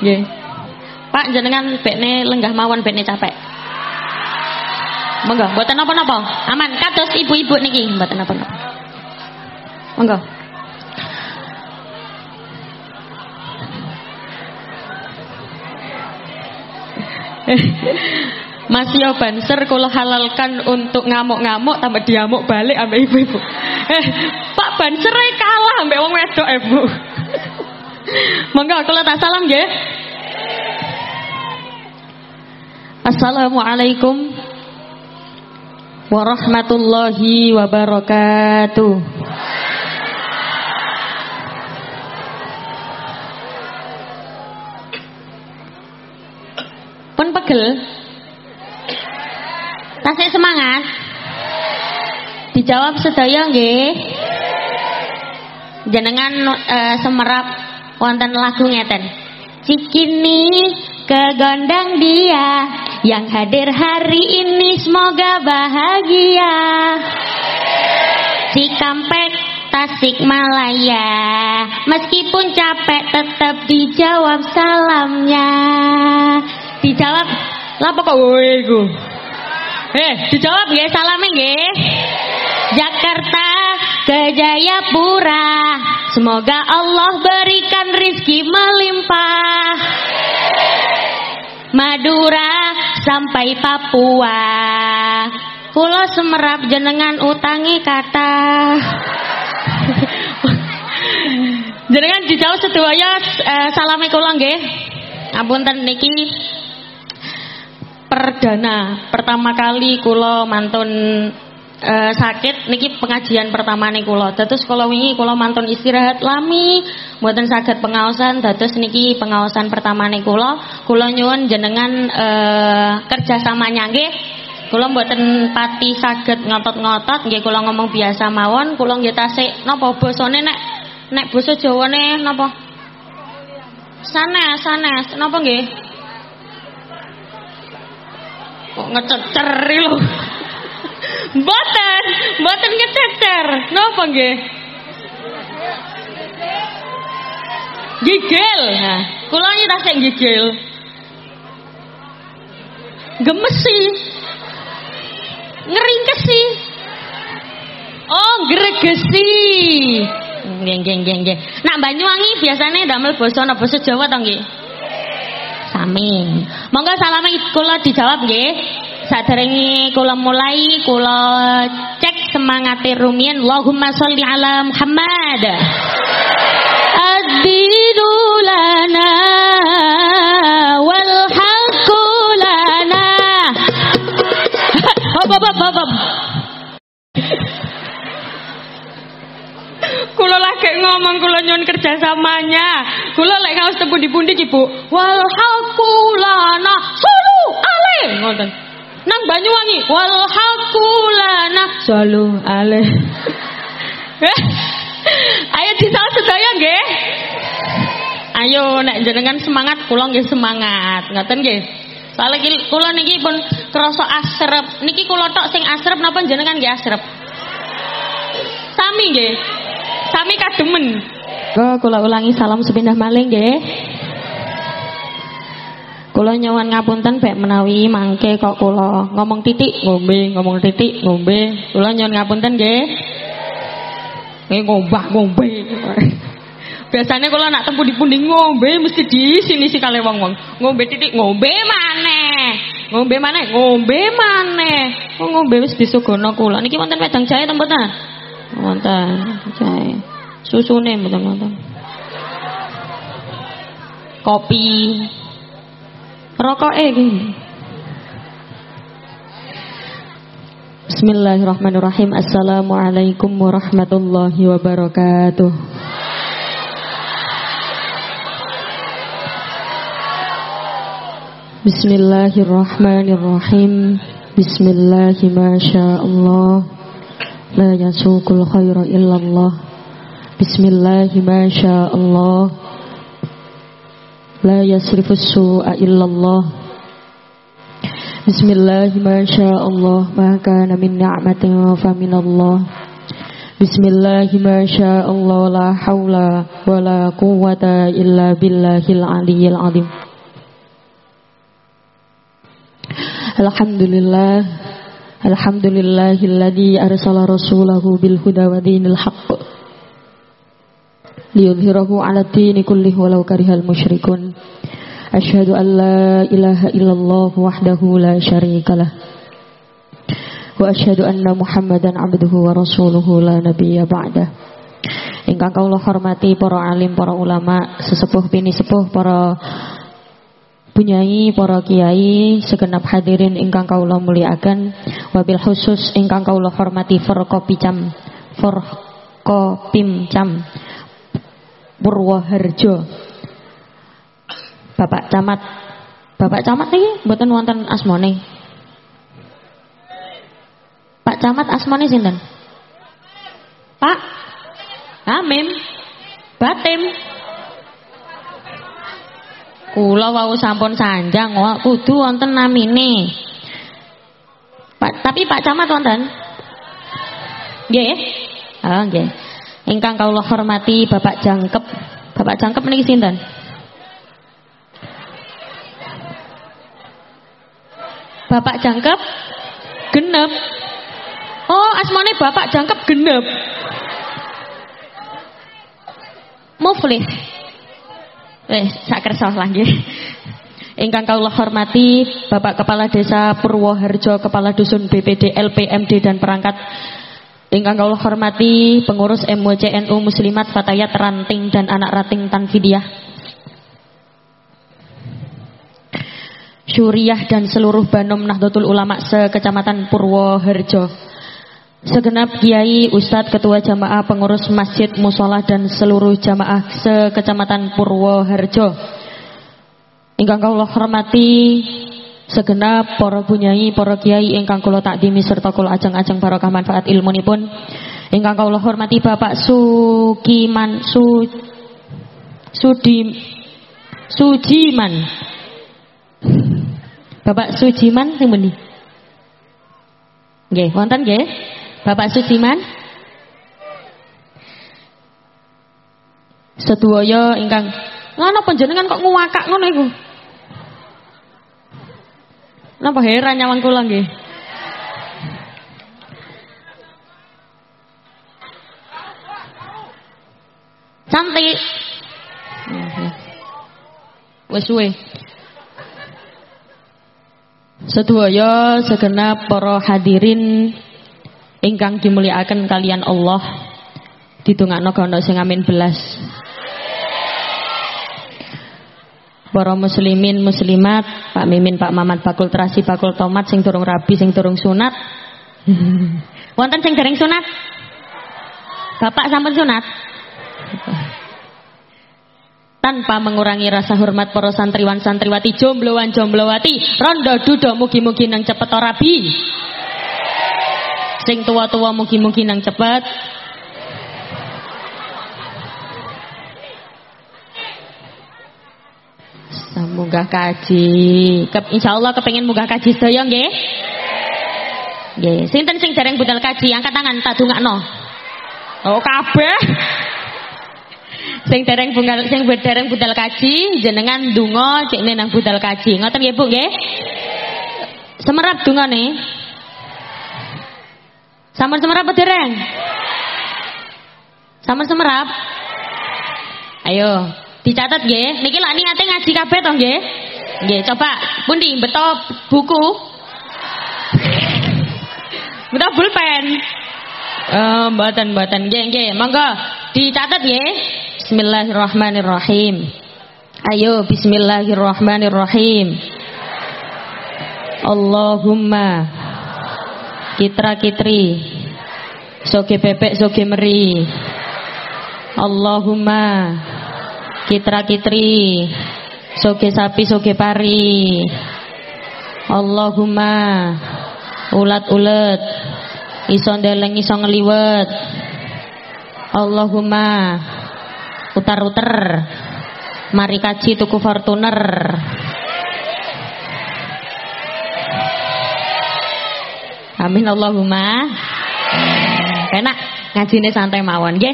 Nggih. Pak jenengan bekne lenggah mawon bekne capek. Monggo, mboten napa-napa. Aman, kados ibu-ibu niki mboten napa-napa. Monggo. Mas yo banser kula halalkan untuk ngamuk-ngamuk tambah diamuk balik ambek ibu-ibu. Eh, Pak banser kalah ambek wong wedok e, Bu. Monggo kula tak salam nggih. Assalamualaikum warahmatullahi wabarakatuh. Pun pegel. Tasik semangat. Dijawab sedaya nggih. Jenengan eh, semerap wonten lagu ngeten. Cikini kegondang dia yang hadir hari ini semoga bahagia. Cikampek Tasik Malaya Meskipun capek tetap dijawab salamnya Dijawab Lapa kok woe iku? Eh, dijawab nggih salame nggih. Jakarta ke Jayapura. Semoga Allah berikan rizki melimpah. Madura sampai Papua. Kulo semerap jenengan utangi kata. jenengan dijawab sedaya eh, salame kula nggih. Apunten niki perdana pertama kali kula mantun eh, sakit niki pengajian pertama nih kula. Dados kula wingi kula mantun istirahat lami mboten saged pengaosan dados niki pengaosan pertama nih kula. Kula nyuwun jenengan eh, kerjasamanya nggih. Kula mboten pati saged ngotot-ngotot nggih kula ngomong biasa mawon. Kula nggih tasik napa basane nek nek basa Jawane napa? Sanes, sanes. Napa nggih? Kok ngececer lho. Mboten, mboten ngececer. Napa nggih? Gigil. Nah, kula iki tasik gigil. Gemesi. Ngeringkesi. Oh, gregesi. Nggih, nggih, nggih, nggih. Nak Banyuwangi biasanya damel basa napa basa Jawa to nggih? Sami. Monggo salame kula dijawab nggih. Saderenge kula mulai kula cek semangate rumiyin Allahumma sholli ala Muhammad. Ad-dinu lana wal haqqu lana. Hop hop hop hop. Kula lagi ngomong kula nyuwun kerjasamanya. Kula lek ngaos tebu di pundi ki, Bu? Wal haqqu lana sulu ale ngoten. Nang Banyuwangi wal haqqu lana sulu ale. Eh, Ayo disalah sedaya nggih. Ayo nek jenengan semangat kula nggih semangat. Ngoten nggih. Soalnya kula niki pun krasa asrep. Niki kula tok sing asrep napa jenengan nggih asrep? Sami nggih. Sami kademen. Kok kula ulangi salam sepindah maling nggih. Kula nyuwun ngapunten bek menawi mangke kok kula. Ngomong titik. Ngombe, ngomong titik ngombe. Kula nyuwun ngapunten nggih. Eh ngombah ngombe. Biasanya kalau nak tempuh di pundi ngombe mesti di sini sih kali wong wong ngombe titik ngombe maneh. Ngombe maneh ngombe maneh. Oh, ngombe wis disugono kula? Niki wonten wedang jahe to mboten? Wonten jahe. Susune mboten wonten kopi rokok gini Bismillahirrahmanirrahim. Assalamualaikum warahmatullahi wabarakatuh. Bismillahirrahmanirrahim. Bismillahi masyaallah La yasukul khaira illallah Bismillahi masyaallah La yasrifus su'a illallah Bismillahi masyaallah Ma kana min ni'matin fa ma Allah la hawla wa la quwwata illa billahil aliyyil azim. Alhamdulillah Alhamdulillahilladzi arsala rasulahu bil huda liyudhhirahu 'ala dini kullih walau karihal musyrikun. Asyhadu an la ilaha illallah wahdahu la syarikalah wa asyhadu anna Muhammadan abduhu wa rasuluhu la nabiyya ba'da. Ingkang kawula hormati para alim, para ulama, sesepuh bini sepuh, para punyai, para kiai, segenap hadirin ingkang kawula muliakan, wabil khusus ingkang kawula hormati Forkopicam, Forkopimcam Purwoharjo. Bapak Camat Bapak Camat niki mboten wonten asmane. Pak Camat asmane sinten? Pak Amim Batim Kula wau sampun sanjang kok kudu wonten namine. Pak tapi Pak Camat wonten? Nggih. Oh nggih. Ingkang kawula hormati Bapak Jangkep. Bapak Jangkep niki sinten? Bapak Jangkep genep Oh, asmane bapak jangkep genep. Muflih. Eh, sak kersa lagi. Ingkang kawula hormati Bapak Kepala Desa Purwoharjo, Kepala Dusun BPD, LPMD dan perangkat Ingkang kawula hormati pengurus MWCNU Muslimat Fatayat Ranting dan anak Ranting Tanfidiah. Syuriah dan seluruh Banom Nahdlatul Ulama sekecamatan Purwoharjo. Segenap kiai, ustadz, ketua jamaah, pengurus masjid, musola dan seluruh jamaah sekecamatan Purwoharjo. Ingkang kula hormati segenap para bunyai, para kiai ingkang kula takdimi serta kula ajeng-ajeng barokah manfaat ilmunipun. Ingkang kula hormati Bapak Sukiman Su Sudi Sujiman. Bapak Sujiman sing pundi? Nggih, wonten nggih? Bapak Suciman Seduoyo ingkang ngono panjenengan kok nguwakak ngono iku Napa heran nyawang kula nggih Cantik Wes suwe Seduoyo segenap para hadirin ingkang dimuliakan kalian Allah ditungakno kono sing amin belas Para muslimin muslimat, Pak Mimin, Pak Mamat, bakul terasi, bakul tomat sing turung rabi, sing turung sunat. Wonten sing dereng sunat? Bapak sampun sunat? Tanpa mengurangi rasa hormat para santriwan santriwati jombloan jomblowati, rondo dudo mugi-mugi nang cepet rabi. Sing tua-tua mugi-mugi nang cepet. Munggah kaji. Ke, insya Allah kepengen munggah kaji sedaya nggih? Nggih. Sinten sing dereng budal kaji? Angkat tangan tak dongakno. Oh kabeh. sing dereng bungal sing dereng budal kaji jenengan donga cekne nang budal kaji. Ngoten nggih Bu nggih? Semerap dongane. Samar semerap apa dereng? Samar semerap? Ayo, dicatat nggih. Niki lak niate ngaji kabeh to nggih? Nggih, coba pundi beto buku? Beto pulpen. Eh, mboten-mboten nggih nggih. Monggo dicatat nggih. Bismillahirrahmanirrahim. Ayo bismillahirrahmanirrahim. Allahumma Kitra kitri Soge bebek soge meri Allahumma Kitra kitri Soge sapi soge pari Allahumma Ulat-ulet Iso ndeleng iso ngeliwet Allahumma Utar-uter Mari kaji tuku Fortuner Amin Allahumma. Enak. ngajine santai mawon nggih.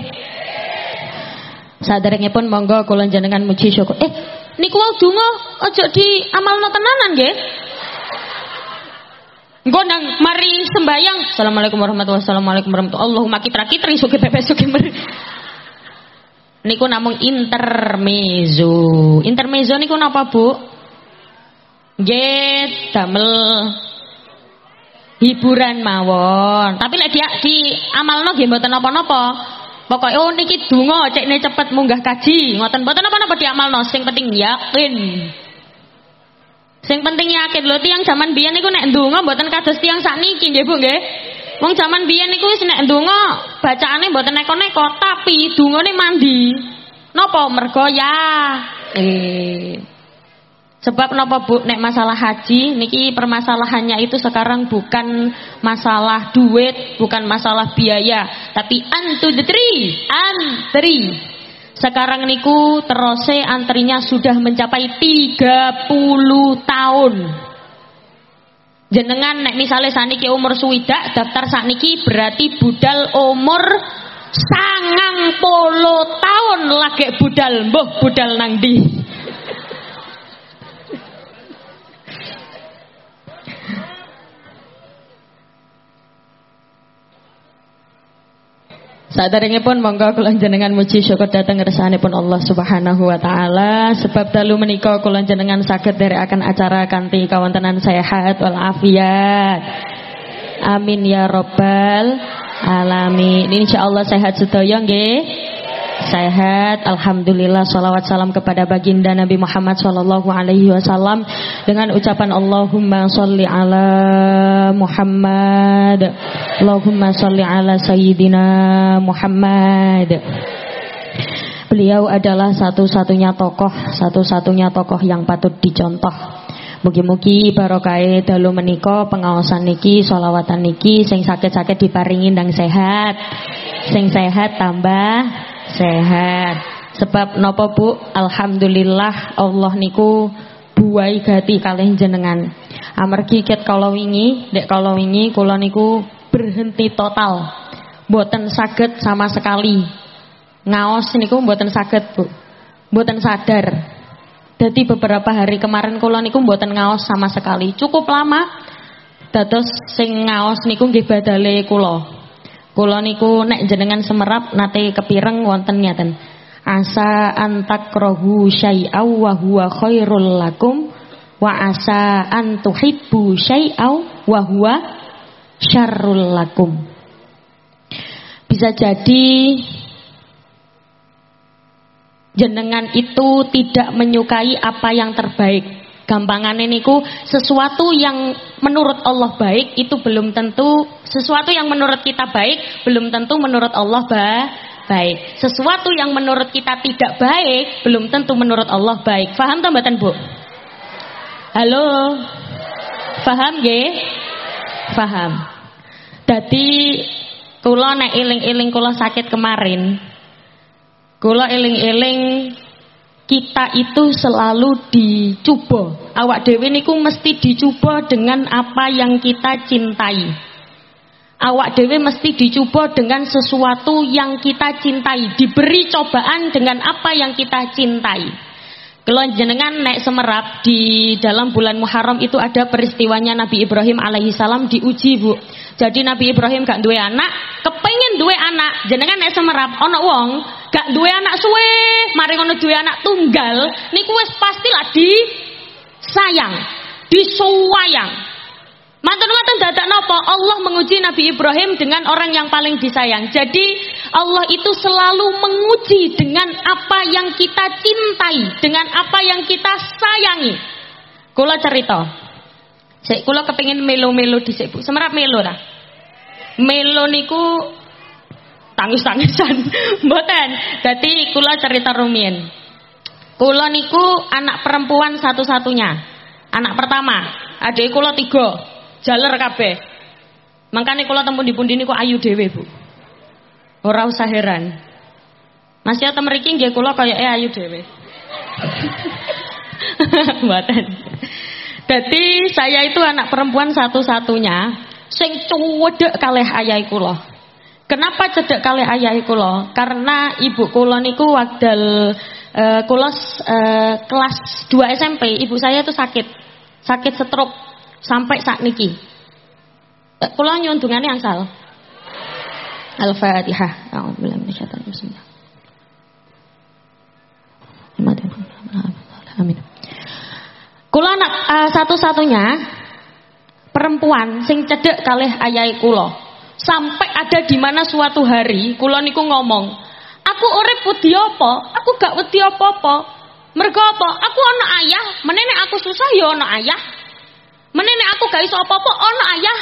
Saderengipun monggo kula jenengan muji syukur. Eh, niku wau donga aja diamalno tenanan nggih. Engko nang mari sembayang. Assalamualaikum warahmatullahi wabarakatuh. Assalamualaikum warahmatullahi Allahumma kitra kitri suki bebes suki meri. Niku namung intermezzo. Intermezzo niku napa, Bu? Nggih, damel hiburan mawon. Tapi lek dia di amalno nggih mboten napa-napa. Pokoknya oh niki donga cekne cepet munggah kaji. Ngoten mboten napa-napa diamalno, sing penting yakin. Sing penting yakin lho tiang zaman biyen niku nek ndonga mboten kados tiang sakniki nggih Bu nggih. Wong zaman biyen niku wis nek ndonga bacaane mboten neko-neko tapi dungane mandi. Napa mergo ya eh Sebab napa Bu nek masalah haji niki permasalahannya itu sekarang bukan masalah duit, bukan masalah biaya, tapi antu detri, antri. Sekarang niku terose antrinya sudah mencapai 30 tahun. Jenengan nek misalnya saniki umur suwidak daftar sakniki berarti budal umur sangang polo tahun lagi budal mbuh budal nang di. Pun monggo kula jenengan muji syukur dhateng pun Allah Subhanahu wa taala sebab dalu menika kula jenengan saged akan acara kanthi kawontenan sehat wal afiat. Amin ya rabbal alamin. Insyaallah sehat sedaya nggih sehat. Alhamdulillah salawat salam kepada baginda Nabi Muhammad Sallallahu Alaihi Wasallam dengan ucapan Allahumma salli ala Muhammad. Allahumma salli ala Sayyidina Muhammad. Beliau adalah satu-satunya tokoh Satu-satunya tokoh yang patut dicontoh. Mugi-mugi barokai dalu meniko pengawasan niki solawatan niki sing sakit-sakit diparingi dan sehat. Sing sehat tambah sehat. Sebab nopo Bu? Alhamdulillah Allah niku buai gati kalian jenengan. Amargi ket kalau wingi, dek kalau wingi kula niku berhenti total. Mboten saged sama sekali. Ngaos niku mboten saged, Bu. Mboten sadar. Jadi beberapa hari kemarin kula niku mboten ngaos sama sekali. Cukup lama. Dados sing ngaos niku nggih badale kula. Kula niku nek jenengan semerap nate kepireng wonten ngeten. Asa antak rohu syai'aw wa huwa khairul lakum wa asa an tuhibbu syai'aw wa huwa syarrul lakum. Bisa jadi jenengan itu tidak menyukai apa yang terbaik Gampangannya niku sesuatu yang menurut Allah baik itu belum tentu sesuatu yang menurut kita baik belum tentu menurut Allah ba baik. Sesuatu yang menurut kita tidak baik belum tentu menurut Allah baik. Faham tak mboten, Bu? Halo. Faham nggih? Faham. Dadi kula nek eling-eling kula sakit kemarin, kula eling-eling kita itu selalu dicoba. Awak dewi niku mesti dicoba dengan apa yang kita cintai. Awak dewi mesti dicoba dengan sesuatu yang kita cintai, diberi cobaan dengan apa yang kita cintai. Kalau jenengan naik semerap di dalam bulan Muharram itu ada peristiwanya Nabi Ibrahim alaihissalam diuji bu. Jadi Nabi Ibrahim gak duwe anak, kepengen duwe anak, jenengan naik semerap, ono wong gak duwe anak suwe, mari ngono duwe anak tunggal, niku wis pastilah di sayang, disuwayang. Mantan mantan dadak nopo Allah menguji Nabi Ibrahim dengan orang yang paling disayang. Jadi Allah itu selalu menguji dengan apa yang kita cintai, dengan apa yang kita sayangi. Kula cerita. Sik kula kepengin melo-melo dhisik Bu. Semerap melo ta. Melo niku tangis-tangisan. Mboten. Dadi kula cerita rumiyin. Kula niku anak perempuan satu-satunya. Anak pertama. Adik kula tiga jaler kabeh. Makanya kalau temu di pundi niku ayu dhewe, Bu. Ora usah heran. Mas ya mriki nggih kula kaya ayu dhewe. Mboten. Jadi saya itu anak perempuan satu-satunya sing cuwedek kalih ayah kula. Kenapa cedek kali ayah kula? Karena ibu kula niku wekdal uh, kula uh, kelas 2 SMP, ibu saya itu sakit. Sakit stroke sampai saat niki. Eh, kula nyuwun dungane angsal. Al-Fatihah. A'udzubillahi minasyaitonir rajim. Amin. Kula anak uh, satu-satunya perempuan sing cedek kalih ayai kula. Sampai ada di mana suatu hari kula niku ngomong, "Aku urip wedi apa? Aku gak wedi apa-apa." Mergo apa? Aku ana ayah, menene aku susah ya ana ayah. Menene aku gak iso apa-apa ana ayah.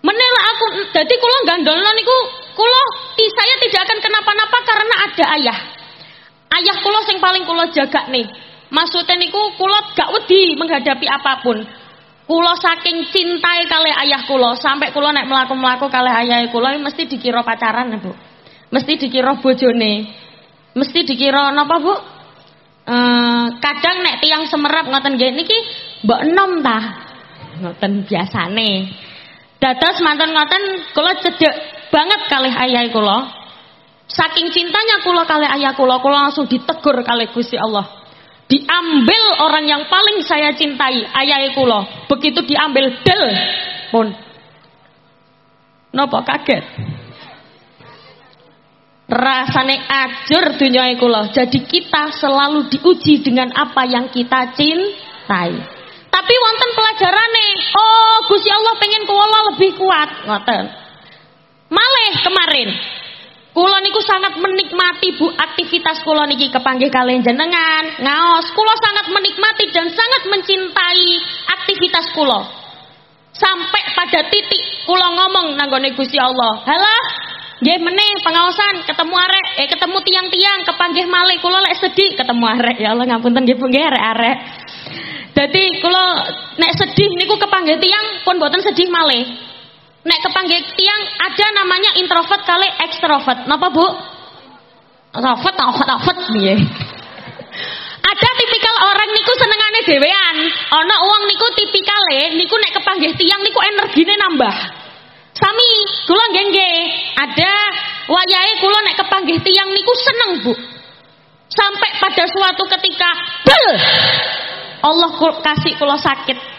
Menela aku jadi kula gandolno niku kula saya tidak akan kenapa-napa karena ada ayah. Ayah kula sing paling kula jaga nih. Maksudnya niku kula gak wedi menghadapi apa pun. Kulo saking cintai kali ayah kulo sampai kulo naik melaku melaku kali ayah kulo mesti dikira pacaran bu, mesti dikira bojone, mesti dikira napa bu? E, kadang nek tiang semerap ngoten gini niki mbok enom ta, ngoten biasane. Dados mantan ngoten kulo cedek banget kali ayah kulo. Saking cintanya kulo kali ayah kulo, kulo langsung ditegur kali Gusti Allah diambil orang yang paling saya cintai ayah kulo begitu diambil del. Pun. Nopo kaget? Rasane ajur dunia kulo jadi kita selalu diuji dengan apa yang kita cintai. Tapi wonten nih oh Gusti Allah pengen kulo lebih kuat. Ngoten. Malih kemarin Kulo niku sangat menikmati Bu aktivitas kulo niki kepanggih kalian jenengan, ngaos. Kulo sangat menikmati dan sangat mencintai aktivitas kulo. Sampai pada titik kulo ngomong nanggone Gusti Allah. Halah, nggih meneh pengawasan ketemu arek, eh ketemu tiang-tiang kepanggih malih kulo lek sedih ketemu arek. Ya Allah ngapunten nggih Bu arek-arek. Jadi kulo nek sedih niku kepanggih tiang pun boten sedih malih. Nek kepanggil tiang ada namanya introvert kali ekstrovert. Napa Bu? Introvert, introvert piye? Ada tipikal orang niku senengane dhewean. Ana uang niku tipikale niku nek kepanggih tiang niku energine nambah. Sami, kula nggih Ada wayahe kula nek kepanggih tiang niku seneng, Bu. Sampai pada suatu ketika, bel Allah kasih kula sakit.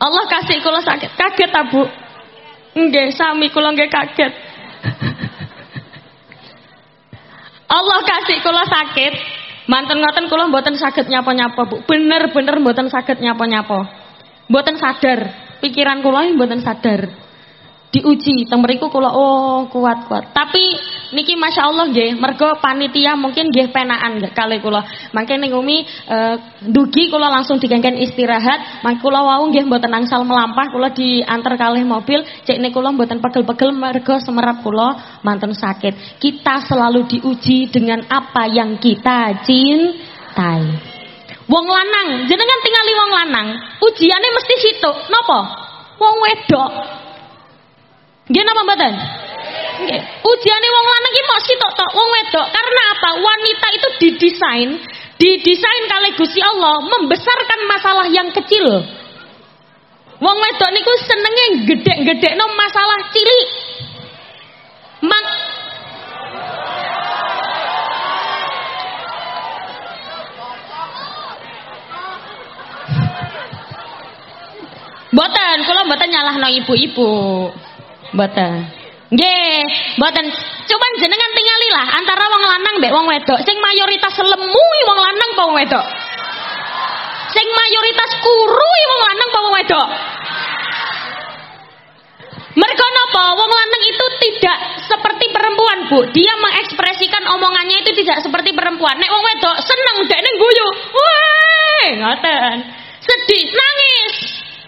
Allah kasih kula sakit. Kaget ta, Bu? Nggih, sami kula nggih kaget. Allah kasih kula sakit. Manten ngoten kula mboten saged nyapa-nyapa, Bu. Bener-bener mboten saged nyapa-nyapa. Mboten sadar. Pikiran kula mboten sadar diuji teng mriku kula oh kuat-kuat. Tapi niki Masya Allah nggih, mergo panitia mungkin nggih penaan kali kula. Mangke ning Umi e, dugi kula langsung digengken istirahat, mangke kula wau nggih mboten angsal melampah, kula diantar kalih mobil, cek nek kula mboten pegel-pegel mergo semerap kula manten sakit. Kita selalu diuji dengan apa yang kita cintai. Wong lanang, jenengan tingali wong lanang, ujiannya mesti situ. Napa? Wong wedok Nggih napa mboten? Nggih. Ujiane wong lanang iki mok sitok tok wong wedok. Karena apa? Wanita itu didesain, didesain kali Gusti Allah membesarkan masalah yang kecil. Wong wedok niku senenge gedhe-gedhekno masalah cilik. Mak Boten, kula mboten nyalahno ibu-ibu. Mboten. Nggih, mboten. Cuman jenengan tingalilah antara wong lanang mbek wong wedok. Sing mayoritas lemu wong lanang apa wong wedok? Sing mayoritas kuru wong lanang apa wong wedok? Mereka napa? Wong lanang itu tidak seperti perempuan, Bu. Dia mengekspresikan omongannya itu tidak seperti perempuan. Nek wong wedok seneng dekne guyu. Wah, ngoten. Sedih, nangis.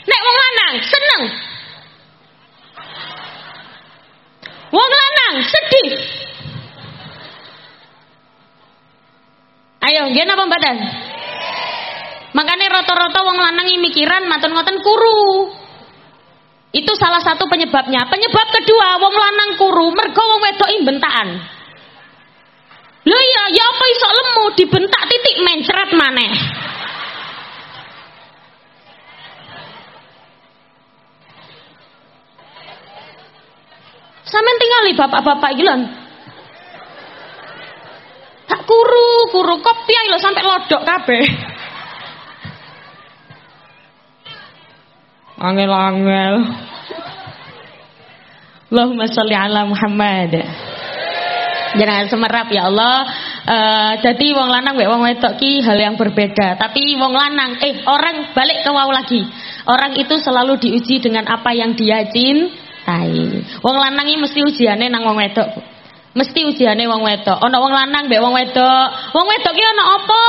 Nek wong lanang seneng Wong lanang sedih. Ayo, nggih napa mboten? Makanya rata-rata wong lanang mikiran maton ngoten kuru. Itu salah satu penyebabnya. Penyebab kedua, wong lanang kuru mergo wong wedok bentakan. Lho ya, ya apa iso lemu dibentak titik mencret maneh. Nih bapak-bapak iki lho. Tak kuru, kuru kopi lho sampai lodok kabeh. Angel-angel. Allahumma sholli ala Muhammad. Jangan semerap ya Allah. Uh, jadi wong lanang wek wong wedok ki hal yang berbeda. Tapi wong lanang eh orang balik ke wau lagi. Orang itu selalu diuji dengan apa yang dia cintai. Wong lanang ini mesti ujiannya nang wong wedok. Mesti ujiannya wong wedok. Ono wong lanang mbek wong wedok. Wong wedok ki ono apa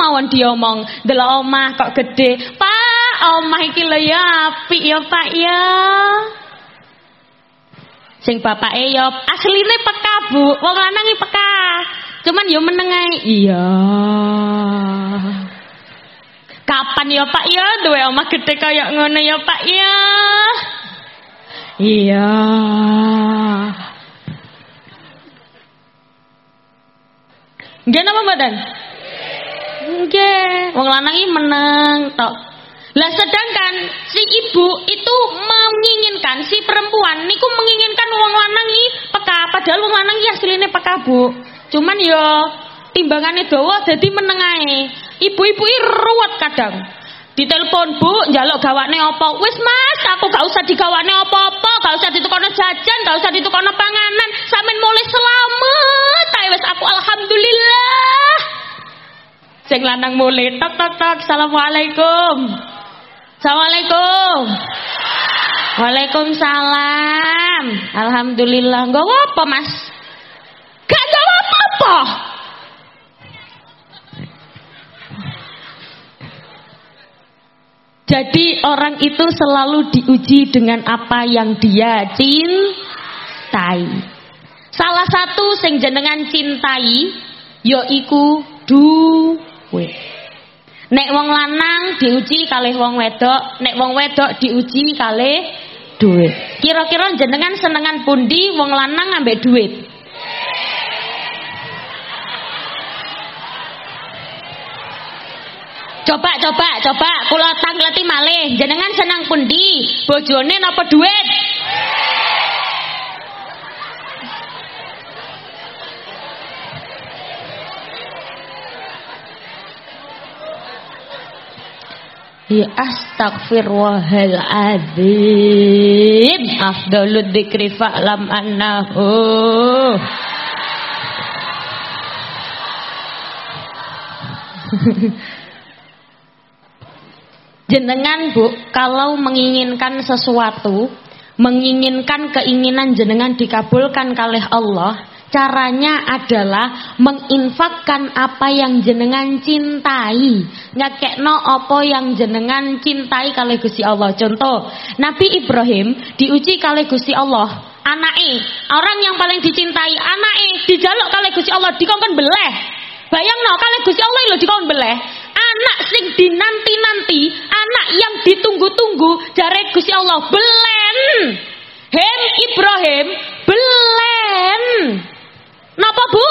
mawon diomong. Delok omah kok gede. Pak, omah iki lho ya apik ya Pak ya. Sing bapake ya asline peka, Bu. Wong lanang iki peka. Cuman ya meneng Iya. Kapan ya Pak ya duwe omah gede kaya ngono ya Pak ya? Iya. Nggih napa mboten? Nggih, wong lanang iki meneng tok. Lah sedangkan si ibu itu menginginkan si perempuan niku menginginkan wong lanang iki peka, padahal wong lanang iki asline peka, Bu. Cuman yo timbangane dawa dadi meneng ae. Ibu-ibu iki ruwet kadang. Ditelepon bu, njaluk gawane apa? Wis mas, aku gak usah digawane apa-apa, gak usah ditukono jajan, gak usah ditukono panganan. Sampeyan mulai selamat, ae wis aku alhamdulillah. Sing lanang mulai tok tok tok, assalamualaikum. Assalamualaikum. Waalaikumsalam. Alhamdulillah. Gak apa mas? Gak gak apa-apa. Jadi orang itu selalu diuji dengan apa yang dia cintai. Salah satu sing jenengan cintai yaiku duwe. Nek wong lanang diuji kalih wong wedok, nek wong wedok diuji kalih duit. Kira-kira jenengan senengan pundi wong lanang ambek duit? Coba coba coba kula tangleti malih. Jenengan senang pundi? Bojone napa duit? Ya astaghfirullahaladzim Afdalud dikri fa'lam annahu Jenengan Bu, kalau menginginkan sesuatu, menginginkan keinginan jenengan dikabulkan oleh Allah, caranya adalah menginfakkan apa yang jenengan cintai. Nyakekno apa yang jenengan cintai kali Gusti Allah. Contoh, Nabi Ibrahim diuji kali Gusti Allah. Anake, orang yang paling dicintai, anake dijaluk kali Gusti Allah dikongkon beleh. Bayang no, kali Gusti Allah lho dikongkon beleh anak sing dinanti-nanti, anak yang ditunggu-tunggu jare Gusti Allah belen. Hem Ibrahim belen. Napa Bu?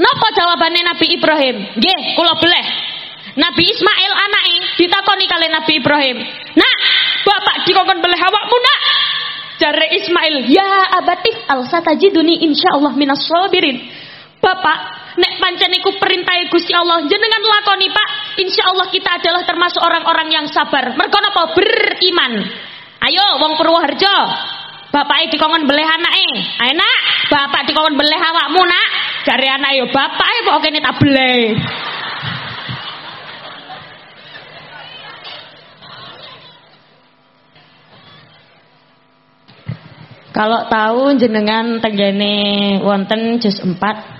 Napa jawabannya Nabi Ibrahim? Nggih, kula beleh. Nabi Ismail anake ditakoni kali Nabi Ibrahim. Nak, bapak dikongkon beleh awakmu nak. Jare Ismail, ya abatif al satajiduni insyaallah minas sabirin. Bapak, nek pancen iku perintah Gusti Allah jenengan lakoni Pak. Insya Allah kita adalah termasuk orang-orang yang sabar. Mergo napa? Beriman. Ayo wong Purwoharjo. Bapake dikongkon beleh anake. Enak bapak dikongkon beleh awakmu nak. Jare anak yo bapake kok kene tak beleh Kalau tahu jenengan tenggene wonten juz 4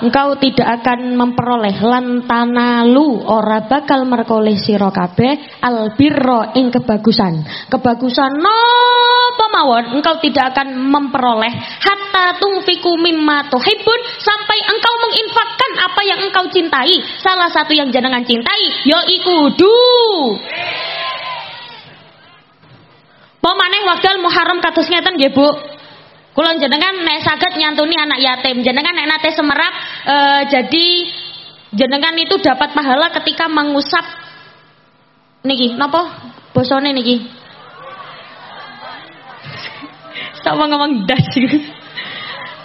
engkau tidak akan memperoleh lantana lu. Ora bakal merkoleh sira kabeh. Albirro ing kebagusan. Kebagusan napa mawon? Engkau tidak akan memperoleh. Hatta tungfiku mimma tuhibbun. Sampai engkau menginfakkan apa yang engkau cintai. Salah satu yang jenengan cintai yaiku du. Pemaneh wakdal Muharram kados ngeten nggih Bu Kula jenengan nek saged nyantuni anak yatim, jenengan nek nate semerap uh, jadi jenengan itu dapat pahala ketika mengusap niki. Napa? Bosone niki. Sama ngomong das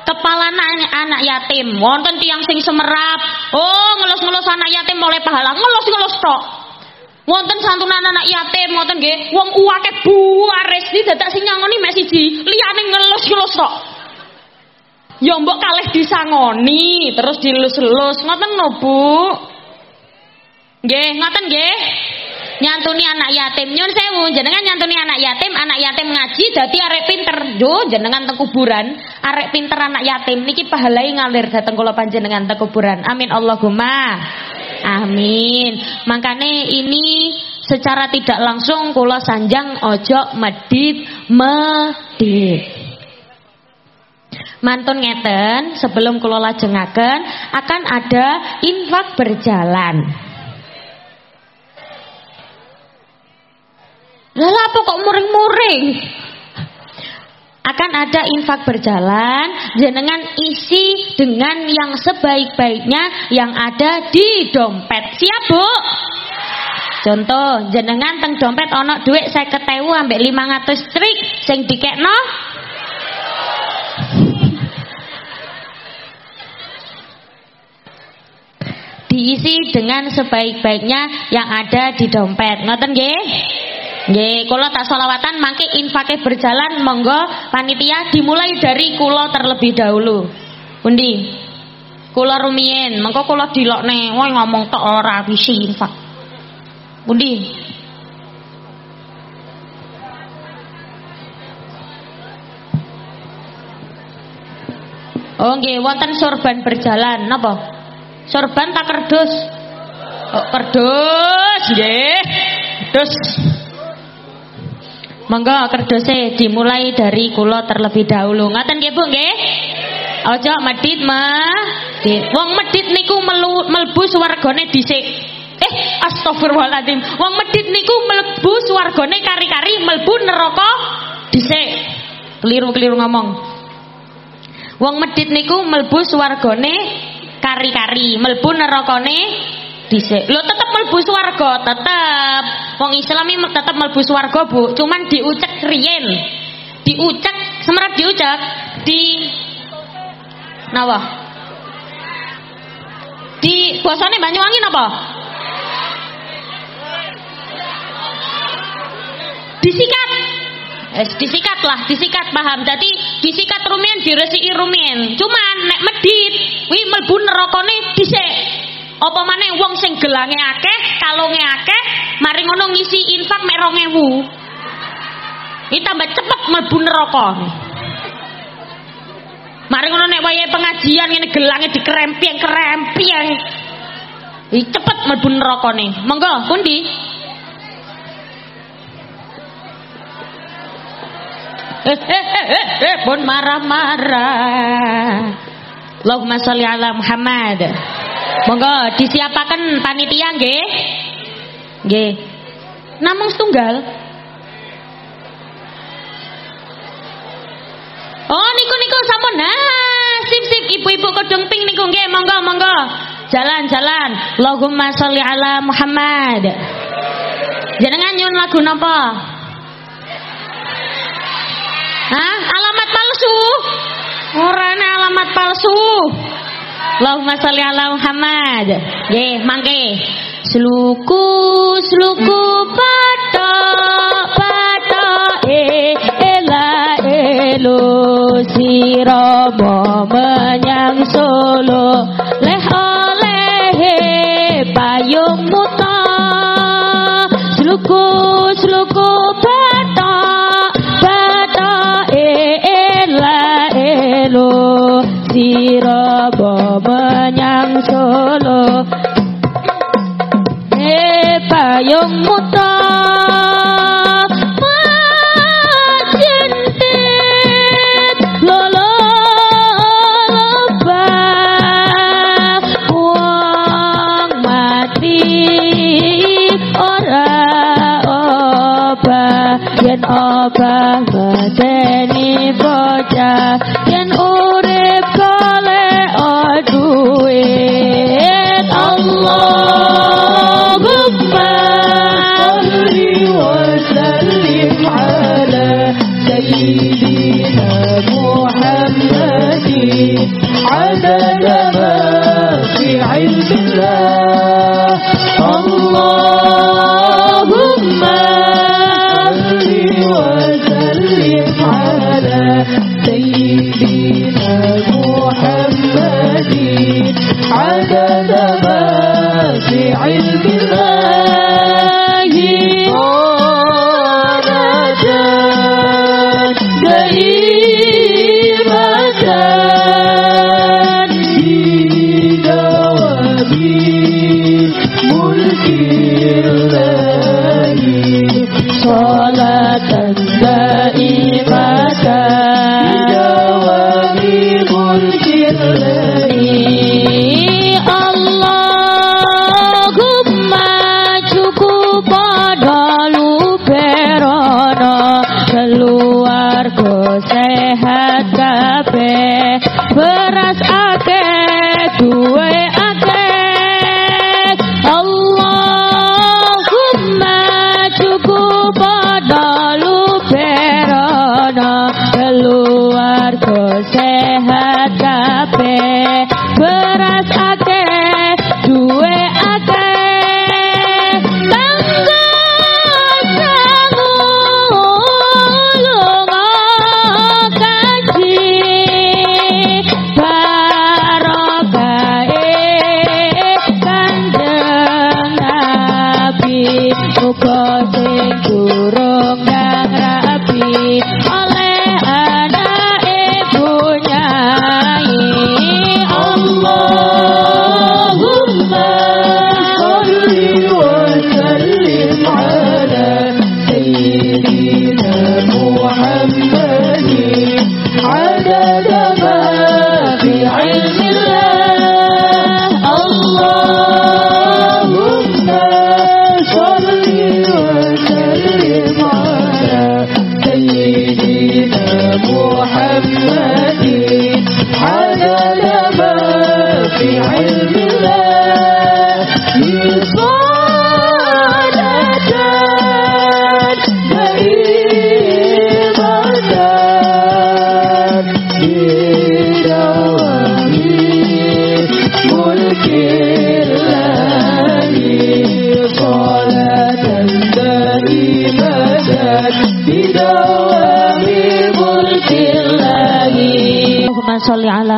kepala anak, anak yatim. Wonten tiang sing semerap oh ngelus-ngelus anak yatim oleh pahala. Ngelus-ngelus tok wonten santunan anak yatim wonten nggih. Wong uwake buares di dadak sing nyangoni mek siji liyane ngelus-ngelus tok. Ya mbok kalih disangoni terus dilus-lus. Ngoten lho Bu. Nggih ngoten nggih. Nyantuni anak yatim. Nyun sewu jenengan nyantuni anak yatim. Anak yatim ngaji dadi arek pinter. Yo jenengan teng kuburan arek pinter anak yatim. Niki pahalai ngalir dateng kula panjenengan teng kuburan. Amin Allahumma amin makane ini secara tidak langsung kula sanjang ojo medit medit Mantun ngeten sebelum kula lajengaken akan ada infak berjalan. Lalu apa kok muring-muring? Akan ada infak berjalan, jenengan isi dengan yang sebaik-baiknya yang ada di dompet. Siap, Bu? Contoh, jenengan teng dompet ono duit saya ketewu ambek 500 trik sing dikekno diisi dengan sebaik-baiknya yang ada di dompet. Ngoten nggih? Nggih, kula tak selawatan mangke infake berjalan monggo panitia dimulai dari kula terlebih dahulu. Pundi? Kula rumiyin, mengko kula dilokne, woi ngomong tok ora wisi infak. Pundi? Oh nggih, wonten sorban berjalan napa? Sorban tak kerdus. Oh, kerdus nggih. Kerdus. Monggo kerdose dimulai dari kula terlebih dahulu. Ngaten nggih Bu nggih? Aja medit medit. Wong medit niku melu, melbu swargane dhisik. Eh, astagfirullahaladzim. Wong medit niku mlebu swargane kari-kari melbu neraka dhisik. Keliru-keliru ngomong. Wong medit niku melbu swargane kari-kari, melbu nerakane dhisik. Lho tetep mlebu swarga, tetep. Wong Islam iki tetep mlebu swarga, Bu. Cuman diucek riyen. Diucek, semerap diucek di Napa? Di basane Banyuwangi napa? Disikat. Es disikat lah, disikat paham. Jadi disikat rumien, diresiki rumien. Cuman nek medit, wi mlebu nerakane dhisik. Apa maneh wong sing gelange akeh, kalonge akeh, mari ngono ngisi infak mek 2000. Iki tambah cepet mlebu neraka. Mari ngono nek wayahe pengajian ngene gelange dikeremping-keremping. Iki cepet mlebu nerakane. Monggo, pundi? Eh, eh, eh, eh, pun marah-marah. Allahumma sholli ala Muhammad. Monggo disiapaken panitia nggih. Nggih. Namung setunggal. Oh niku niku sampun. Nah, sip sip ibu-ibu kodong ping niku nggih, monggo monggo. Jalan-jalan. Allahumma sholli ala Muhammad. Jenengan nyun lagu napa? Hah? Alamat palsu? Ora alamat palsu. Allahumma sholli ala Muhammad. Nggih, mangke. Sluku sluku patok patok e ela elo sirama menyang solo leh menyang solo. E payung muta عدد ما في علم الله. اللهم صل وسلم على سيدنا أدبا في علم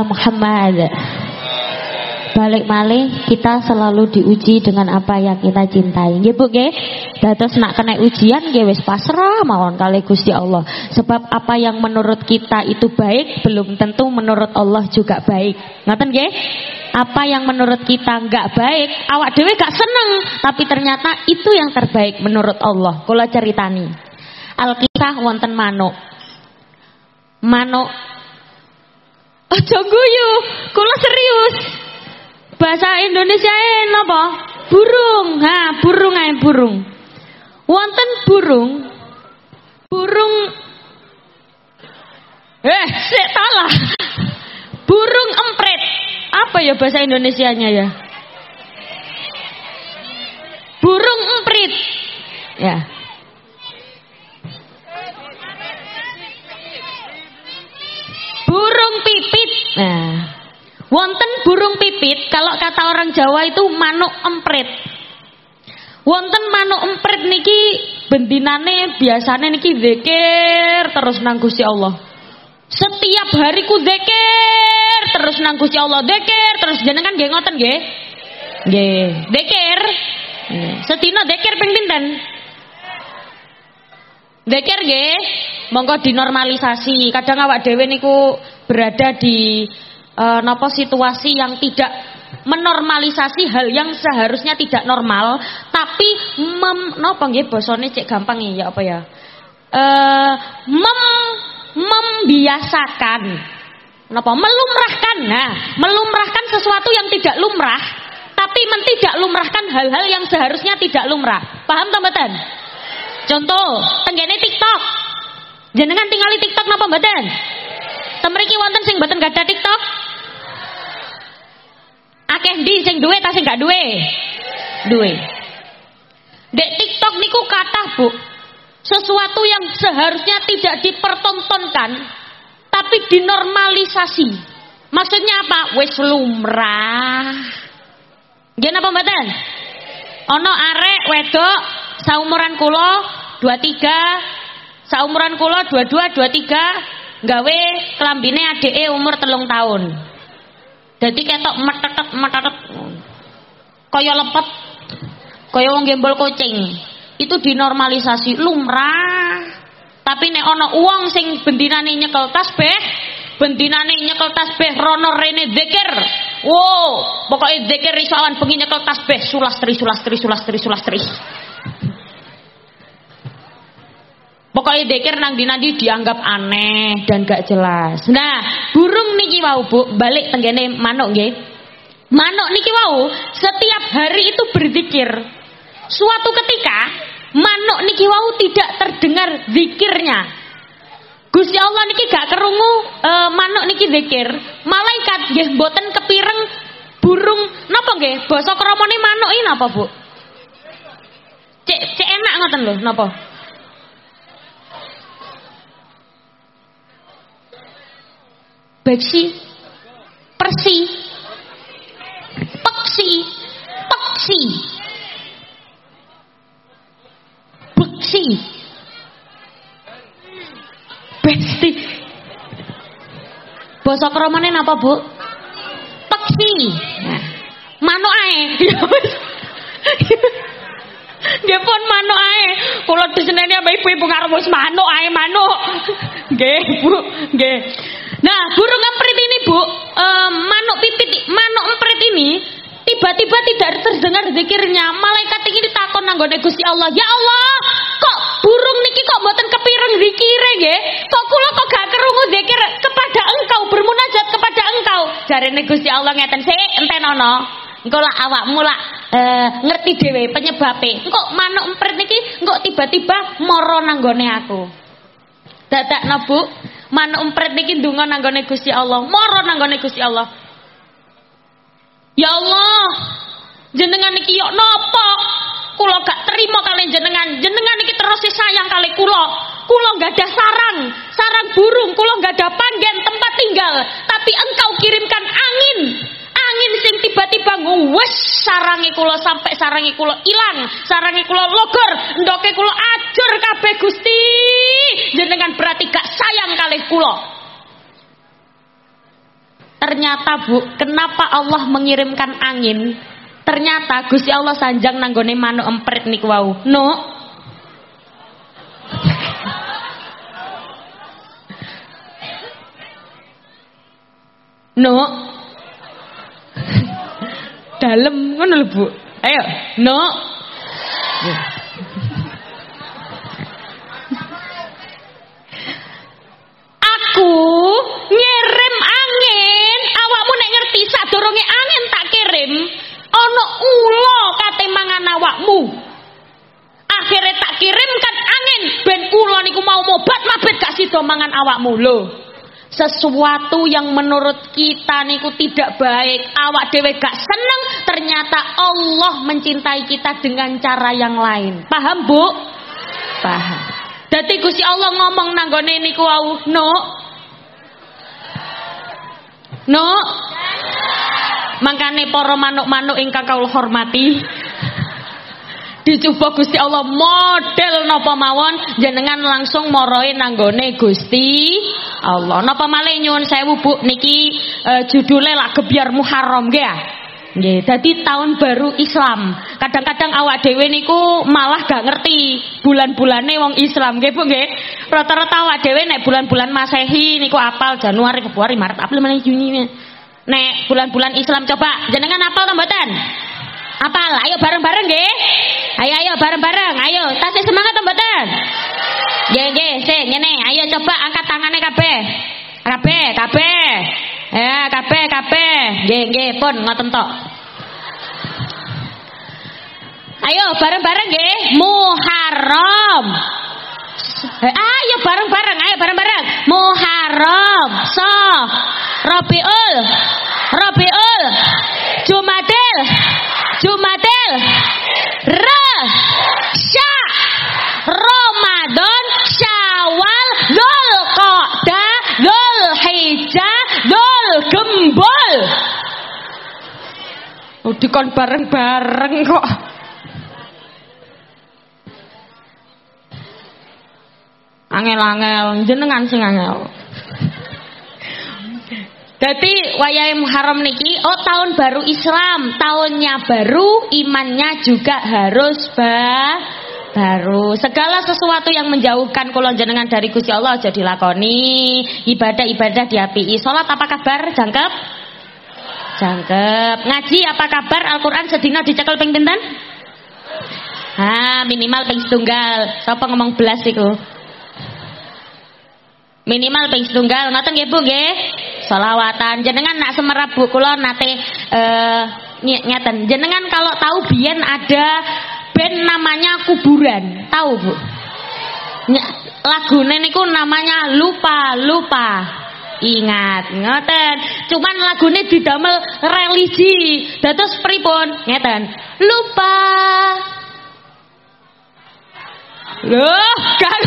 Muhammad. Balik malih kita selalu diuji dengan apa yang kita cintai. Nggih Bu nggih. Dados nak kena ujian nggih wis pasrah mawon kali Gusti Allah. Sebab apa yang menurut kita itu baik belum tentu menurut Allah juga baik. Ngoten nggih? Apa yang menurut kita nggak baik, awak dhewe gak seneng, tapi ternyata itu yang terbaik menurut Allah. Kula ceritani. Alkisah wonten manuk. Manuk Aja guyu, kula serius. Bahasa Indonesia e napa? Burung. Ha, burung ae burung. Wonten burung. Burung Eh, sik salah. Burung emprit. Apa ya bahasa Indonesianya ya? Burung emprit. Ya. Burung pipit. Nah, wonten burung pipit kalau kata orang Jawa itu manuk emprit. Wonten manuk emprit niki bendinane biasane niki zikir terus nang Gusti Allah. Setiap hari ku zikir terus nang Gusti Allah, zikir terus jenengan nggih ngoten nggih? Nggih, zikir. Sedina zikir ping pinten? Zikir monggo dinormalisasi. Kadang awak dhewe niku berada di eh, napa situasi yang tidak menormalisasi hal yang seharusnya tidak normal, tapi mem napa nggih basane cek gampang ya apa ya? Eh mem membiasakan napa melumrahkan. Nah, melumrahkan sesuatu yang tidak lumrah, tapi men tidak lumrahkan hal-hal yang seharusnya tidak lumrah. Paham to mboten? Contoh, tenggene TikTok. Jenengan tinggal di TikTok napa mboten? Temriki wonten sing mboten gadah TikTok? Akeh ndi sing duwe ta sing gak duwe? Duwe. Dek TikTok niku kata Bu. Sesuatu yang seharusnya tidak dipertontonkan tapi dinormalisasi. Maksudnya apa? Wis lumrah. Nggih napa mboten? Ana arek wedok saumuran kula 23, saumuran kula 22, 23 gawe kelambine adike umur telung tahun. Jadi ketok metetet metetet kaya lepet kaya wong gembol kucing. Itu dinormalisasi lumrah. Tapi nek ana uang sing bendinane nyekel tasbih, bendinane nyekel tasbih rono rene zikir. Wow, pokoknya zikir risawan bengi nyekel tasbih sulastri sulastri sulastri sulastri. Pokoknya dekir nang dinadi dianggap aneh dan gak jelas. Nah, burung niki wau Bu, balik tenggene manuk nggih. Manuk niki wau setiap hari itu berzikir. Suatu ketika manuk niki wau tidak terdengar zikirnya. Gusti Allah niki gak kerungu e, manuk niki zikir. Malaikat nggih mboten kepireng burung napa nggih? Basa kramane manuk ini napa, Bu? Cek cek enak ngoten lho, napa? Beksi, persi, peksi, peksi, beksi, besti. Basa kramane napa, Bu? Peksi. Nah, manuk ae. Nggih pun manuk ae. Kula diseneni ambek ibu-ibu karo wis manuk ae manuk. Nggih, Bu. Nggih. Nah, burung emprit ini, Bu, eh, manuk pipit, manuk emprit ini tiba-tiba tidak terdengar zikirnya. Malaikat ini takon nanggone Gusti Allah. Ya Allah, kok burung niki kok mboten kepireng zikire nggih? Kok kula kok gak kerungu zikir kepada engkau bermunajat kepada engkau. Jarene Gusti Allah ngeten, "Sik, entenono." Engko lah awakmu lah eh, ngerti dhewe penyebabe. Engko manuk emprit niki engko tiba-tiba moro nanggone aku. Dadakno Bu, manuk emprit niki ndonga nanggone Gusti Allah, moro nanggone Gusti Allah. Ya Allah, jenengan niki yok napa? Kula gak terima kali jenengan. Jenengan niki terus sayang kali kula. Kula gak ada sarang, sarang burung, kula gak ada panggen tempat tinggal, tapi engkau kirimkan angin. Angin sing tiba-tiba nguwes sarangi kula sampai sarangi kula ilang, sarangi kula logor, ndoke kula ajur kabeh Gusti. Jenengan berarti gak sayang kali kula. Ternyata Bu, kenapa Allah mengirimkan angin? Ternyata Gusti Allah sanjang nanggone manuk emprit niku wau. No. No. Dalem ngono lho Bu. Ayo, no. Aku ngirim angin, awakmu nek ngerti sadurunge angin tak kirim, ana ula kate mangan awakmu. Akhirnya tak kirimkan angin ben ula niku mau mobat mabet gak sida mangan awakmu lho. Sesuatu yang menurut kita niku tidak baik, awak dewe gak seneng, ternyata Allah mencintai kita dengan cara yang lain. Paham, Bu? Paham. Dadi Gusti Allah ngomong nanggone niku wau, "No, No. Mangkane para manuk-manuk ingkang kawula hormati. Dicoba Gusti Allah model napa mawon jenengan langsung moroe nanggone Gusti Allah. Napa malih nyuwun sewu Bu niki e, judule lak gebyar Muharram nggih ya. Nggih, dadi tahun baru Islam. Kadang-kadang awak dhewe niku malah gak ngerti bulan-bulane wong Islam nggih Bu nggih. Rata-rata awak dhewe nek bulan-bulan Masehi niku apal Januari, Februari, Maret, April, Mei, Juni. Nek bulan-bulan Islam coba jenengan apal ta mboten? Apal, ayo bareng-bareng nggih. Ayo ayo bareng-bareng, ayo. Tasih semangat to mboten? Nggih nggih. Ayo coba angkat tangannya kabeh. Kabeh, kabeh. Ya, kabeh, kabeh. Nggih nggih, pun ngoten tok. Ayo bareng-bareng nggih. Muharram. Eh, ayo bareng-bareng, ayo bareng-bareng. Muharram, so Rabiul, Rabiul, Jumadil Jumatil Resya Ramadan Syawal Dul Qada Dul Hijjah Dul Gembul Udah oh, kan bareng-bareng kok Angel-angel Jenengan sing angel, -angel. Jadi wayahe Muharram niki oh tahun baru Islam, tahunnya baru, imannya juga harus ba baru. Segala sesuatu yang menjauhkan kula jenengan dari Gusti Allah aja dilakoni. Ibadah-ibadah diapii. Salat apa kabar? Jangkep? Jangkep. Ngaji apa kabar? Al-Qur'an sedina dicekel ping pinten? Ah, minimal ping setunggal. Sapa ngomong belas iku? Minimal ping setunggal. Ngoten nggih Bu nggih? Salawatan. Jenengan nak semerap Bu kula nate eh ngeten. Jenengan kalau tahu biyen ada band namanya Kuburan. Tahu Bu? Lagu niku namanya Lupa Lupa. Ingat, ngoten. Cuman lagune didamel religi. Dados pripun? Ngeten. Lupa Loh, kan.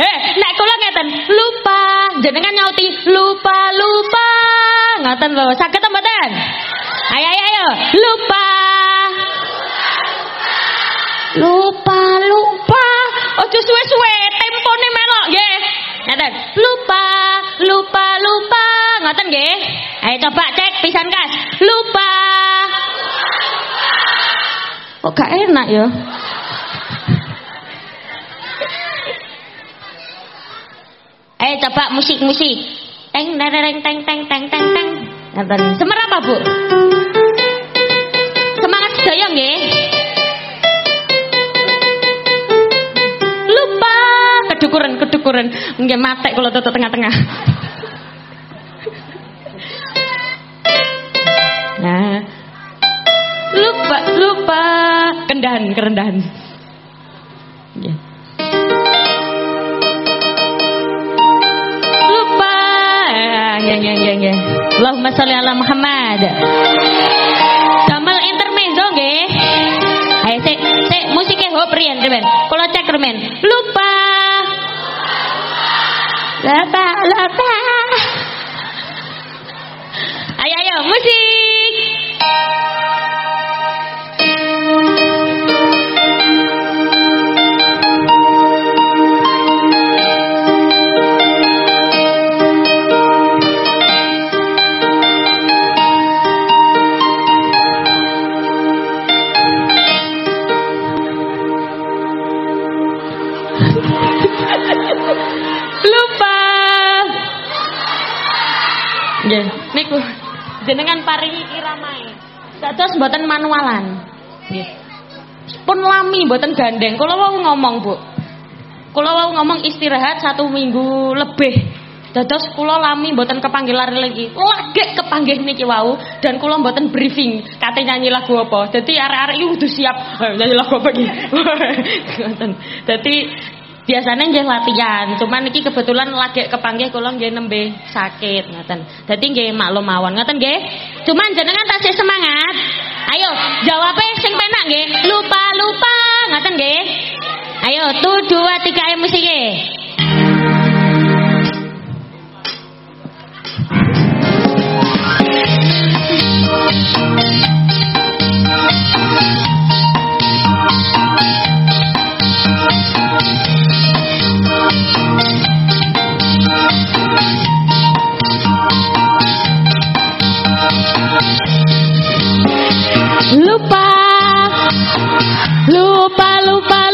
Eh, nek kula ngeten, lupa. Jenengan nyauti lupa, lupa. Ngoten lho, saged ta mboten? Ayo ayo ayo, lupa. Lupa, lupa. Ojo suwe-suwe, tempone melok nggih. Ngeten, lupa, lupa, lupa. Ngoten nggih. Ayo coba cek pisan kas. Lupa. Kok gak enak ya? Eh coba musik-musik. Teng teng teng teng teng teng teng. Ngaten. Semerapa, Bu? Semangat sedaya nggih. Lupa kedukuran kedukuran nggih matek kalau tutup tengah-tengah. Nah. Lupa, lupa. Kendahan, kerendahan. Yeah. Ya ya ya ya. Allahumma sholli ala Muhammad. Damel intermezzo nggih. Ayo sik sik musike hop riyen riyen kula cek remen lupa. Lupa lupa. Ayo ayo musik dados mboten manualan. Pun lami mboten gandeng. Kula wau ngomong Bu. Kula wau ngomong istirahat satu minggu lebih. Dados kula lami mboten kepanggil lari lagi. Lagi kepanggih niki wau. Dan kula mboten briefing kate nyanyi lagu apa. Dadi arek-arek iki kudu siap. "Eh, nyanyi lagu apa iki? Dadi biasanya nggih latihan cuman iki kebetulan lagi kepanggih kula nggih nembe sakit ngoten. Dadi nggih maklum mawon ngoten nggih? Cuman jenengan tasih semangat. Ayo jawabnya sing penak nggih lupa lupa ngoten nggih? Ayo tuh dua tiga ayo musike lupa lupa lupa lupa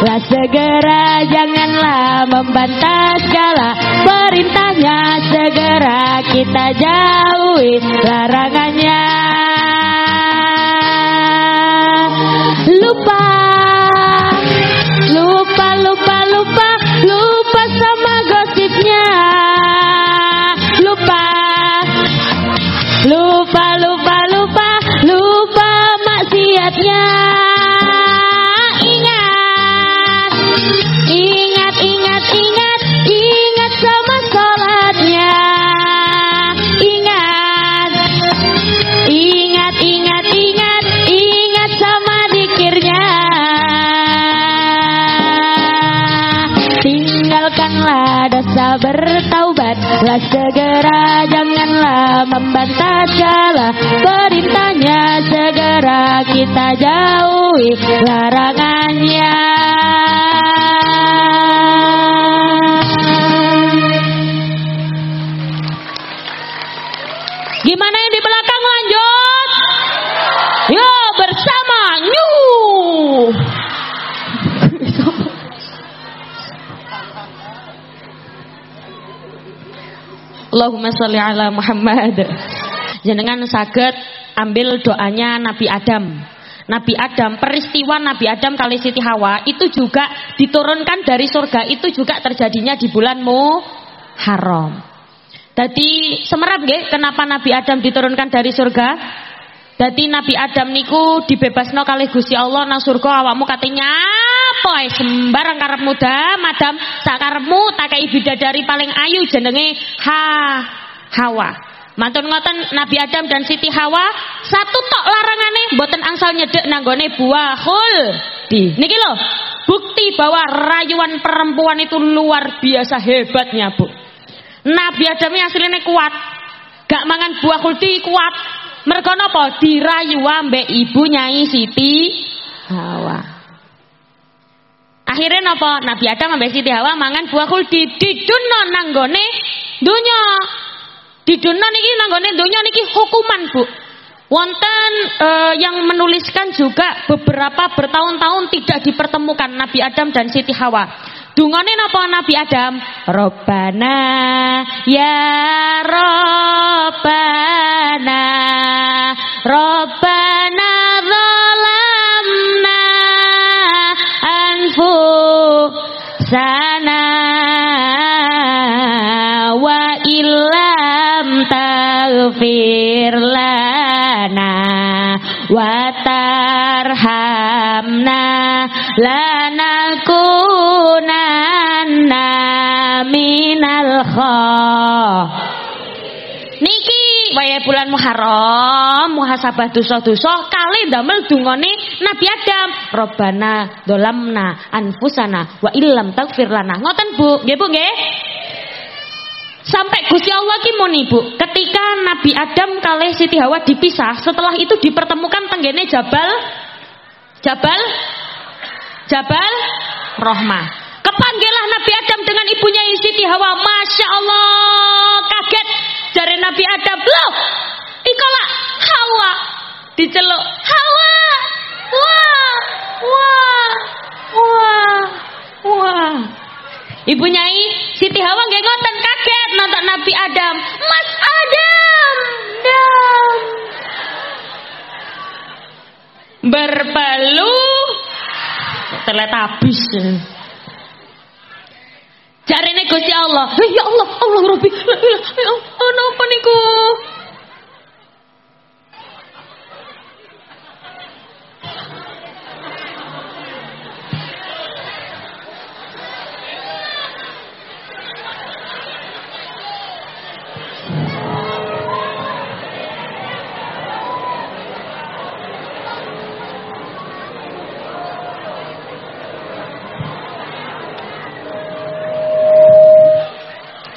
bertaubatlah segera janganlah membantah segala perintahnya. Segera kita jauhi larangannya segala perintahnya segera kita jauhi larangannya. Gimana yang di belakang lanjut? Yo bersama New. Allahumma sholli ala Muhammad. Jenengan saged ambil doanya Nabi Adam. Nabi Adam, peristiwa Nabi Adam kali Siti Hawa itu juga diturunkan dari surga itu juga terjadinya di bulan Muharram. Jadi semerap nggih kenapa Nabi Adam diturunkan dari surga? Jadi Nabi Adam niku dibebasno kali Gusti Allah nang surga awakmu katanya apa sembarang karep muda madam sakarepmu tak kei bidadari paling ayu jenenge Ha Hawa. Mantun ngoten Nabi Adam dan Siti Hawa satu tok larangane mboten angsal nyedek nanggone buah. Di niki lho bukti bahwa rayuan perempuan itu luar biasa hebatnya, Bu. Nabi Adam ini aslinya kuat. Gak mangan buah khuldi kuat. Mereka napa? Dirayu ambek ibu Nyai Siti Hawa. Akhirnya napa? Nabi Adam ambek Siti Hawa mangan buah khuldi diduno nanggone dunya. Diduno niki nanggone dunya niki hukuman, Bu. Wonten eh, yang menuliskan juga beberapa bertahun-tahun tidak dipertemukan Nabi Adam dan Siti Hawa. Dungane napa Nabi Adam? Robbana ya Robbana Robbana khaw Niki waya bulan Muharram, muhasabah dosa-dosa kali damel dungane Nabi Adam. Robbana dolamna anfusana wa illam taghfir lana. Ngoten Bu, nggih Bu nggih? Sampai Gusti Allah ki muni Bu, ketika Nabi Adam kali Siti Hawa dipisah, setelah itu dipertemukan tenggene Jabal Jabal Jabal Rohmah. Kepanggilah Nabi Adam dengan ibunya Siti Hawa. Masya Allah, kaget dari Nabi Adam. Loh, ikalah Hawa. Diceluk, Hawa. Wah, wah, wah, wah. Ibu Nyai Siti Hawa nggak ngoten kaget nonton Nabi Adam. Mas Adam, Adam. Berpalu teletabis. Jarene Gusti Allah. "Eh, Ya Allah, Allah Rabbi. La ilaha illallah. Ono apa niku?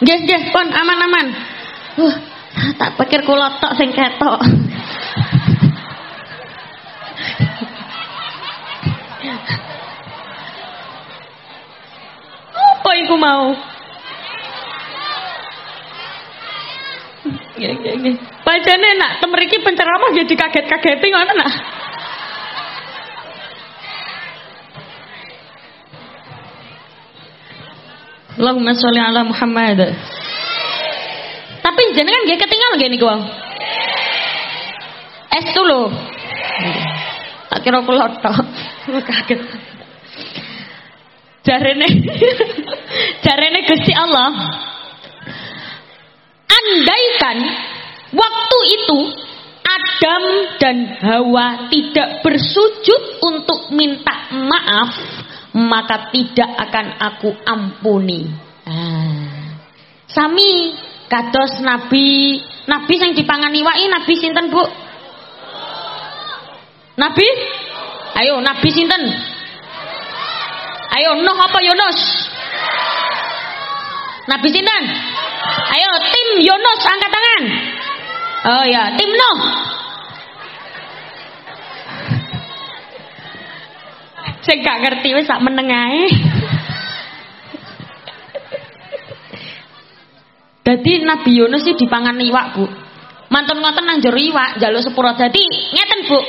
Nggih, nggih, pun aman-aman. Uh, tak pikir kula tok sing ketok. Apa iku mau? Nggih, nggih, nggih. Pancene nak temeriki penceramah ya dikaget-kageti ngono nak. Allahumma sholli ala Muhammad. Tapi jenengan nggih ketinggal nggih niku. Es dulu. Tak kira kula tok. Kaget. Jarene jarene Gusti Allah andaikan waktu itu Adam dan Hawa tidak bersujud untuk minta maaf maka tidak akan aku ampuni. Ah. Sami kados nabi nabi yang dipangani wae nabi sinten Bu? Nabi? Ayo nabi sinten? Ayo Nuh apa Yunus? Nabi sinten? Ayo tim Yunus angkat tangan. Oh ya, tim Nuh. Saya gak ngerti wis sak meneng. Dadi Nabi Yunus sih dipangan iwak, Bu. Mantun ngoten nang jero iwak, njaluk sepuro. Dadi ngeten, Bu.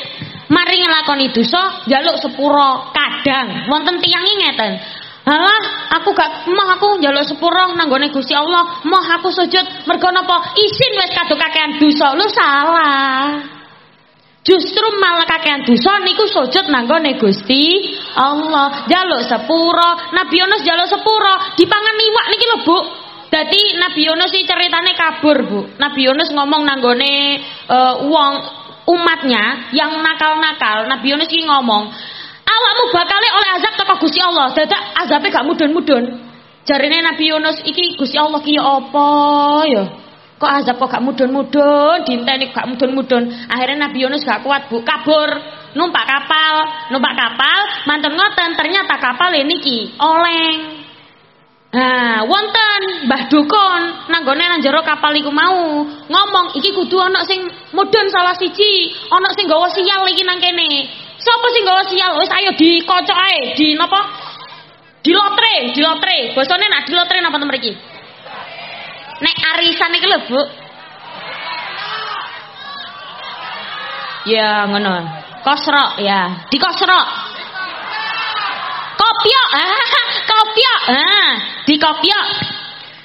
Mari nglakoni dosa, njaluk sepuro kadang. Wonten tiyangi ngeten. Halah, aku gak mau aku njaluk sepuro nang gone Gusti Allah. Mau aku sujud mergo napa? Isin wis kadung kakean dosa. Lu salah. Justru malah kakean dosa niku sujud nanggone Gusti Allah. Jaluk sepuro, Nabi Yunus jaluk sepuro, dipangan iwak niki lho, Bu. Dadi Nabi Yunus iki ceritane kabur, Bu. Nabi Yunus ngomong nanggone uh, wong umatnya yang nakal-nakal. Nabi Yunus iki ngomong, "Awakmu bakal oleh azab teko Gusti Allah." Dadak azabe gak mudun-mudun. Jarine Nabi Yunus iki Gusti Allah ki apa ya? Kok azab kok gak mudun-mudun, dinteni gak mudun-mudun. Akhirnya Nabi Yunus gak kuat, Bu, kabur. Numpak kapal, numpak kapal, mantun ngoten ternyata kapal ini ki oleng. Nah, wonten Mbah Dukun nanggone nang jero kapal iku mau ngomong iki kudu ana sing mudhun salah siji, ana sing gawa sial iki nang kene. Sapa sing gawa sial? Wis ayo dikocok ae, di napa? Dilotre, dilotre. Basane nak dilotre napa temen mriki? Nek arisan iki lho, Bu. Ya, ngono. Kosrok ya, dikosrok. Kopiok, ah, kopiok. Ah, dikopiok.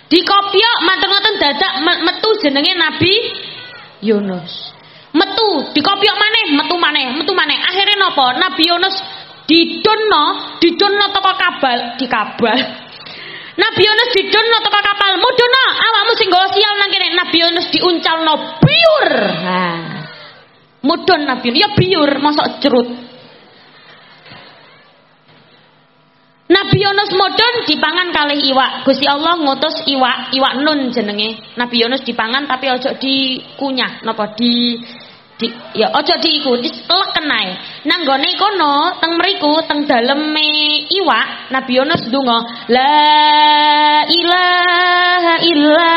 Dikopiok manten-manten dadak metu jenenge Nabi Yunus. Metu, dikopiok maneh, metu maneh, metu maneh. Akhirnya nopo? Nabi Yunus didunno, didunno toko kabal, dikabal. Nabi Yunus didunno toko kapal, mudunno, awakmu sing gawa sial nang kene. Nabi Yunus diuncalno biur. Nah. Mudun Nabi Yunus, ya biur, mosok cerut. Nabi Yunus mudun dipangan kalih iwak. Gusti Allah ngutus iwak, iwak nun jenenge. Nabi Yunus dipangan tapi ojo dikunyah, napa di di ya ojo diiku dileken ae. Nang gone kono teng mriku teng daleme Nabi Yunus ndonga la ilaha illa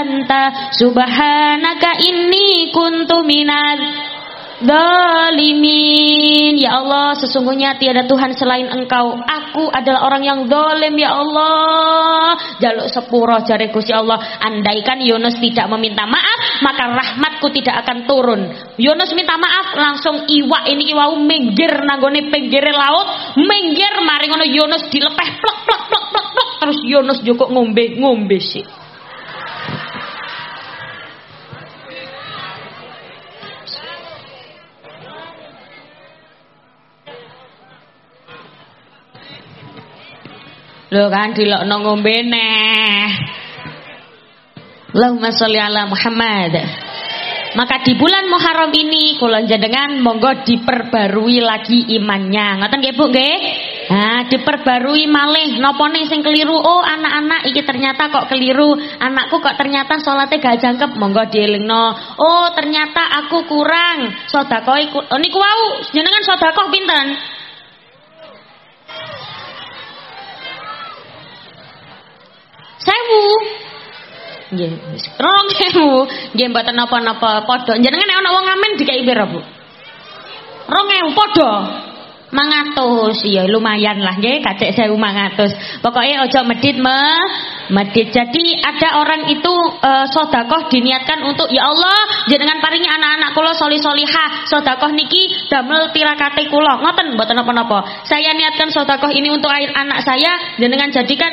anta subhanaka inni kuntu minaz Dolimin Ya Allah sesungguhnya tiada Tuhan selain engkau. Aku adalah orang yang dolim ya Allah. Jaluk sepuro jari Gusti Allah. Andaikan Yunus tidak meminta maaf Maka rahmatku tidak akan turun. Yunus minta maaf langsung iwak ini iwau minggir nanggone pinggir laut. Minggir mari ngono Yunus dilepeh plek plek plek plek plek. Terus Yunus joko ngombe ngombe sih Lho kan dilokno ngombe neh. Allahumma sholli ala Muhammad. Maka di bulan Muharram ini kula jenengan monggo diperbarui lagi imannya. Ngoten nggih Bu nggih? Nah, diperbarui malih napa nih sing keliru? Oh, anak-anak iki ternyata kok keliru. Anakku kok ternyata salate gak jangkep. Monggo dielingno. Oh, ternyata aku kurang. Sedekah oh, niku wau jenengan sedekah pinten? Sewu. Wis rong sewu. Nggih mboten napa-napa padha. Jenengan nek ana wong ngamen dikai pira, Bu? 2000 padha. Mangatus, ya lumayan lah nggih, kacek sewu mangatus. Pokoknya ojo medit me, medit. Jadi ada orang itu e, sodakoh diniatkan untuk ya Allah, jenengan paringi anak-anak kula soli solihah. Sodakoh niki damel tirakate kula. Ngoten mboten napa-napa. Saya niatkan sodakoh ini untuk air anak saya, jenengan jadikan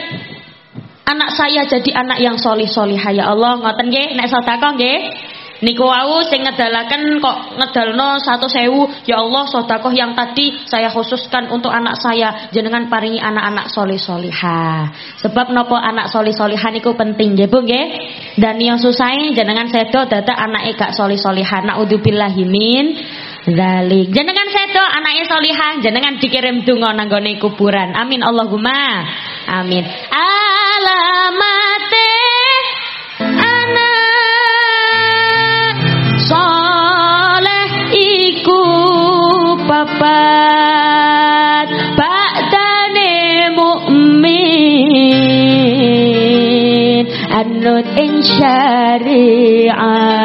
anak saya jadi anak yang solih solihah ya Allah ngoten nggih nek sedekah nggih niku wau sing ngedalaken kok ngedalno satu sewu ya Allah sedekah yang tadi saya khususkan untuk anak saya jenengan paringi anak-anak solih solihah sebab nopo anak solih solihah niku penting nggih Bu nggih dan yang susah jenengan sedo dadak anake gak solih solihah naudzubillahi min Zalik. Jenengan sedo anaknya solihah, jenengan dikirim dungo nanggone kuburan. Amin Allahumma. Amin. Alamate anak soleh iku papat ba'dane mukmin. Anut insya syariah